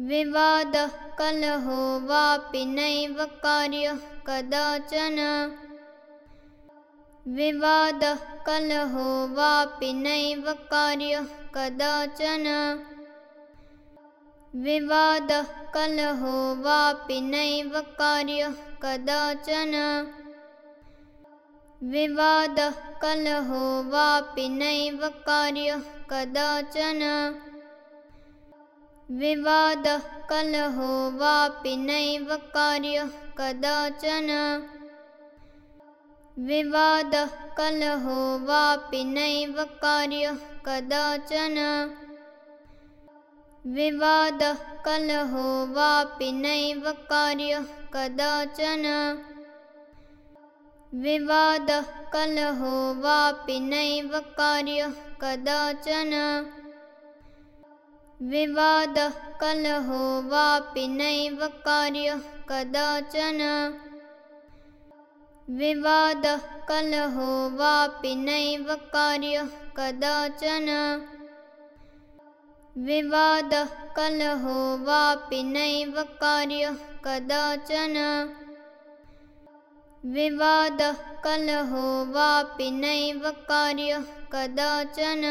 विवादः कलहो वापि नैव कार्यः कदाचन। विवादः कलहो वापि नैव कार्यः कदाचन। विवादः कलहो वापि नैव कार्यः कदाचन। विवादः कलहो वापि नैव कार्यः कदाचन विवादः कलहो वापि नैव कार्यः कदाचन। विवादः कलहो वापि नैव कार्यः कदाचन। विवादः कलहो वापि नैव कार्यः कदाचन। विवादः कलहो वापि नैव कार्यः कदाचन विवादः कलहो वापि नैव कार्यः कदाचन। विवादः कलहो वापि नैव कार्यः कदाचन। विवादः कलहो वापि नैव कार्यः कदाचन। विवादः कलहो वापि नैव कार्यः कदाचन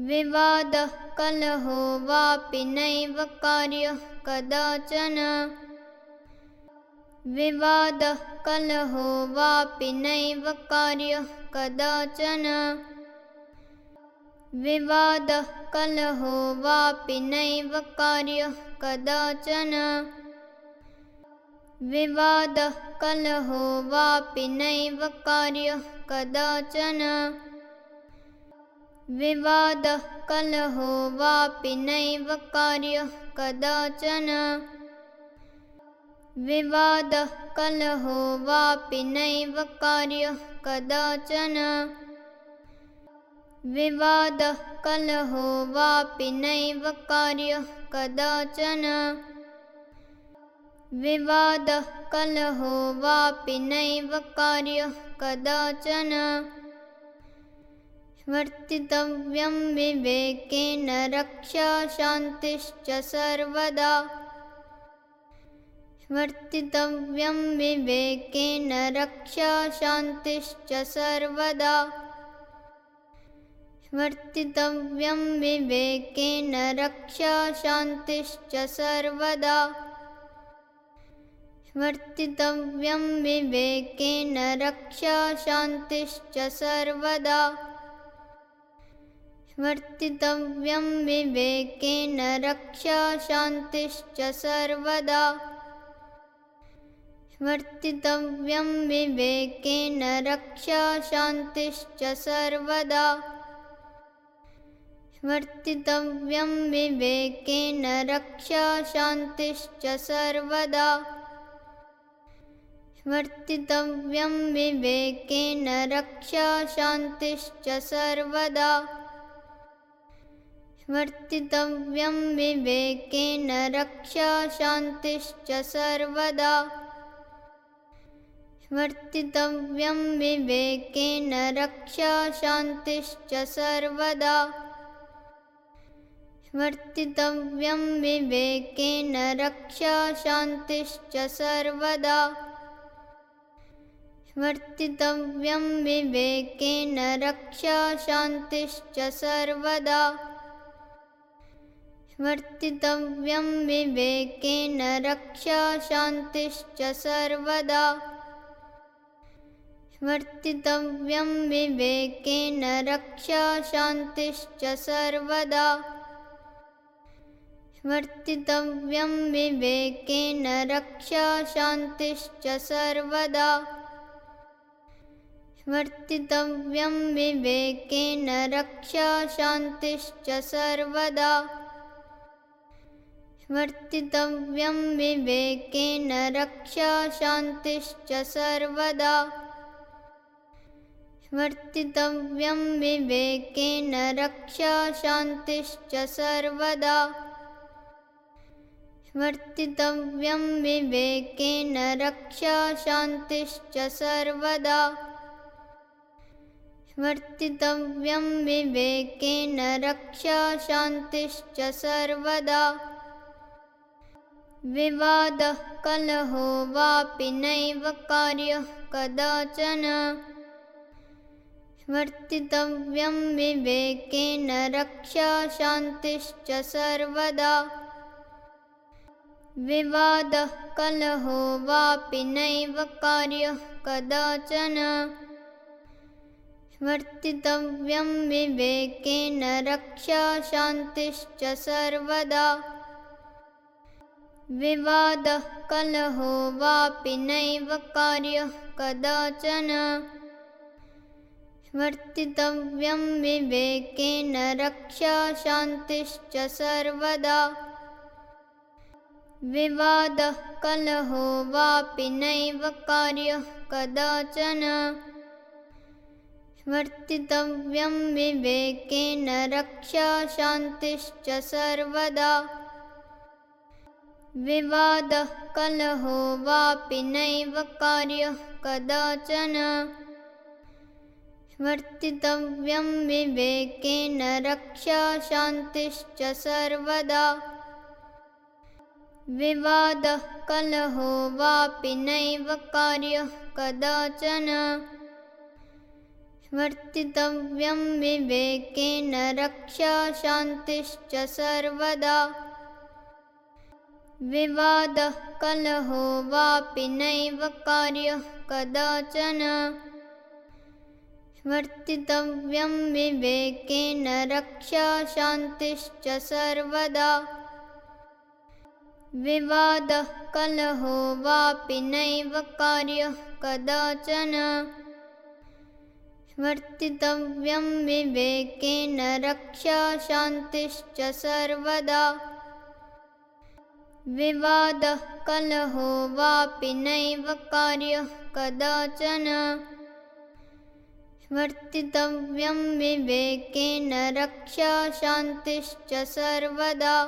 विवादः कलहो वापि नैव कार्यः कदाचन। विवादः कलहो वापि नैव कार्यः कदाचन। विवादः कलहो वापि नैव कार्यः कदाचन। विवादः कलहो वापि नैव कार्यः कदाचन विवादः कलहो वापि नैव कार्यः कदाचन। विवादः कलहो वापि नैव कार्यः कदाचन। विवादः कलहो वापि नैव कार्यः कदाचन। विवादः कलहो वापि नैव कार्यः कदाचन वर्तितव्यं विवेकेन रक्षा शान्तिश्च सर्वदा। वर्तितव्यं विवेकेन रक्षा शान्तिश्च सर्वदा। वर्तितव्यं विवेकेन रक्षा शान्तिश्च सर्वदा। वर्तितव्यं विवेकेन रक्षा शान्तिश्च सर्वदा वर्तितव्यं विवेकेन रक्षा शान्तिश्च सर्वदा। वर्तितव्यं विवेकेन रक्षा शान्तिश्च सर्वदा। वर्तितव्यं विवेकेन रक्षा शान्तिश्च सर्वदा। वर्तितव्यं विवेकेन रक्षा शान्तिश्च सर्वदा वर्तितव्यं विवेकेन रक्षा शान्तिश्च सर्वदा। वर्तितव्यं विवेकेन रक्षा शान्तिश्च सर्वदा। वर्तितव्यं विवेकेन रक्षा शान्तिश्च सर्वदा। वर्तितव्यं विवेकेन रक्षा शान्तिश्च सर्वदा वर्तितव्यं विवेकेन रक्षा शान्तिश्च सर्वदा। वर्तितव्यं विवेकेन रक्षा शान्तिश्च सर्वदा। वर्तितव्यं विवेकेन रक्षा शान्तिश्च सर्वदा। वर्तितव्यं विवेकेन रक्षा शान्तिश्च सर्वदा वर्तितव्यं विवेकेन रक्षा शान्तिश्च सर्वदा। वर्तितव्यं विवेकेन रक्षा शान्तिश्च सर्वदा। वर्तितव्यं विवेकेन रक्षा शान्तिश्च सर्वदा। वर्तितव्यं विवेकेन रक्षा शान्तिश्च सर्वदा विवादः कलहो वापि नैव कार्यः कदाचन। वर्तितव्यं विवेकेन रक्षा शान्तिश्च सर्वदा। विवादः कलहो वापि नैव कार्यः कदाचन। वर्तितव्यं विवेकेन रक्षा शान्तिश्च सर्वदा विवादः कलहो वापि नैव कार्यः कदाचन। वर्तितव्यं विवेकेन रक्षा शान्तिश्च सर्वदा। विवादः कलहो वापि नैव कार्यः कदाचन। वर्तितव्यं विवेकेन रक्षा शान्तिश्च सर्वदा विवादः कलहो वापि नैव कार्यः कदाचन। वर्तितव्यं विवेकेन रक्षा शान्तिश्च सर्वदा। विवादः कलहो वापि नैव कार्यः कदाचन। वर्तितव्यं विवेकेन रक्षा शान्तिश्च सर्वदा विवादः कलहो वापि नैव कार्यः कदाचन। वर्तितव्यं विवेकेन रक्षा शान्तिश्च सर्वदा। विवादः कलहो वापि नैव कार्यः कदाचन। वर्तितव्यं विवेकेन रक्षा शान्तिश्च सर्वदा विवादः कलहो वापि नैव कार्यः कदाचन। वर्तितव्यं विवेकेन रक्षा शान्तिश्च सर्वदा।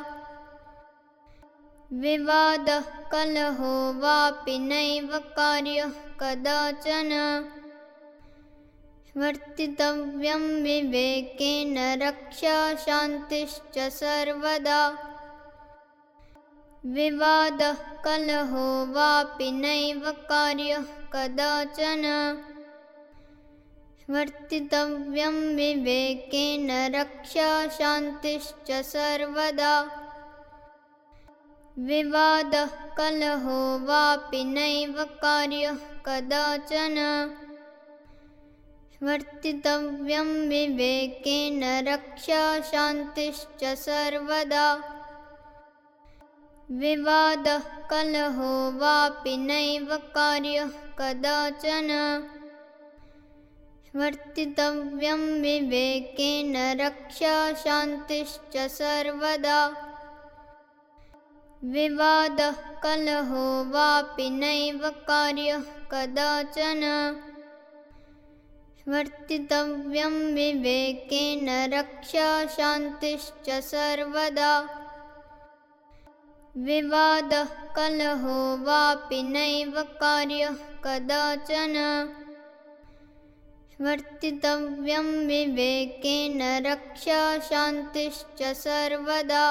विवादः कलहो वापि नैव कार्यः कदाचन। वर्तितव्यं विवेकेन रक्षा शान्तिश्च सर्वदा विवादः कलहो वापि नैव कार्यः कदाचन। वर्तितव्यं विवेकेन रक्षा शान्तिश्च सर्वदा। विवादः कलहो वापि नैव कार्यः कदाचन। वर्तितव्यं विवेकेन रक्षा शान्तिश्च सर्वदा विवादः कलहो वापि नैव कार्यः कदाचन। वर्तितव्यं विवेकेन रक्षा शान्तिश्च सर्वदा। विवादः कलहो वापि नैव कार्यः कदाचन। वर्तितव्यं, '' विवादः कलहो वापि नैव कार्यः कदाचन। वर्तितव्यं विवेकेन रक्षा शान्तिश्च सर्वदा